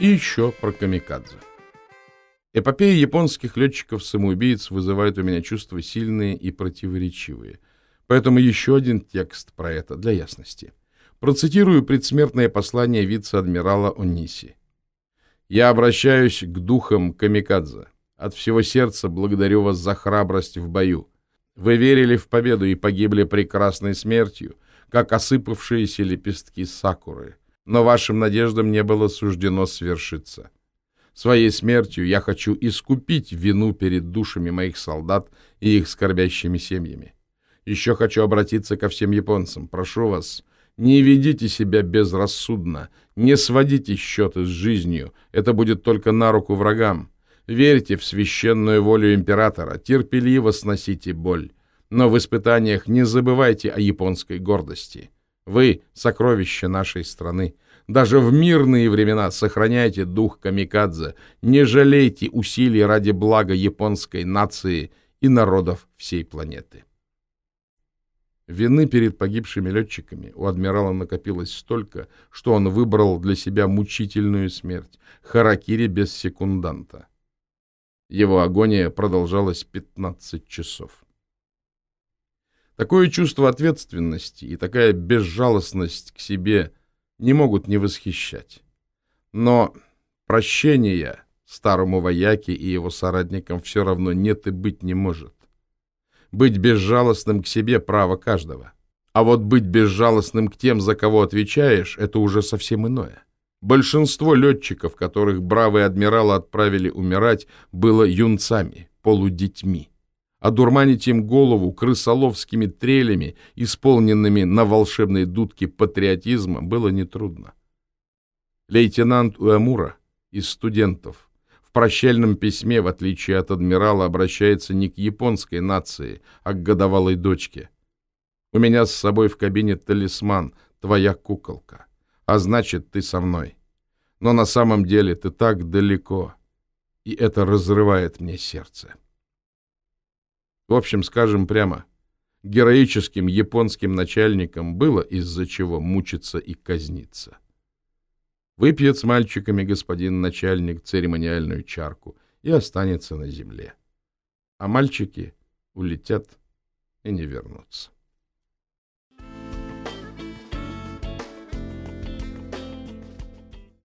И еще про камикадзе. Эпопея японских летчиков-самоубийц вызывает у меня чувства сильные и противоречивые. Поэтому еще один текст про это для ясности. Процитирую предсмертное послание вице-адмирала Ониси. «Я обращаюсь к духам камикадзе. От всего сердца благодарю вас за храбрость в бою. Вы верили в победу и погибли прекрасной смертью, как осыпавшиеся лепестки сакуры. Но вашим надеждам не было суждено свершиться. Своей смертью я хочу искупить вину перед душами моих солдат и их скорбящими семьями. Еще хочу обратиться ко всем японцам. Прошу вас, не ведите себя безрассудно, не сводите счеты с жизнью. Это будет только на руку врагам. Верьте в священную волю императора, терпеливо сносите боль. Но в испытаниях не забывайте о японской гордости. Вы — сокровище нашей страны. Даже в мирные времена сохраняйте дух камикадзе, не жалейте усилий ради блага японской нации и народов всей планеты. Вины перед погибшими летчиками у адмирала накопилось столько, что он выбрал для себя мучительную смерть — харакири без секунданта. Его агония продолжалась 15 часов. Такое чувство ответственности и такая безжалостность к себе не могут не восхищать. Но прощения старому вояке и его соратникам все равно нет и быть не может. Быть безжалостным к себе — право каждого. А вот быть безжалостным к тем, за кого отвечаешь, это уже совсем иное. Большинство летчиков, которых бравые адмиралы отправили умирать, было юнцами, полудетьми. Одурманить им голову крысоловскими трелями, исполненными на волшебной дудке патриотизма, было нетрудно. Лейтенант Уэмура из студентов в прощальном письме, в отличие от адмирала, обращается не к японской нации, а к годовалой дочке. «У меня с собой в кабине талисман, твоя куколка» а значит, ты со мной. Но на самом деле ты так далеко, и это разрывает мне сердце. В общем, скажем прямо, героическим японским начальникам было из-за чего мучиться и казниться. Выпьет с мальчиками господин начальник церемониальную чарку и останется на земле. А мальчики улетят и не вернутся.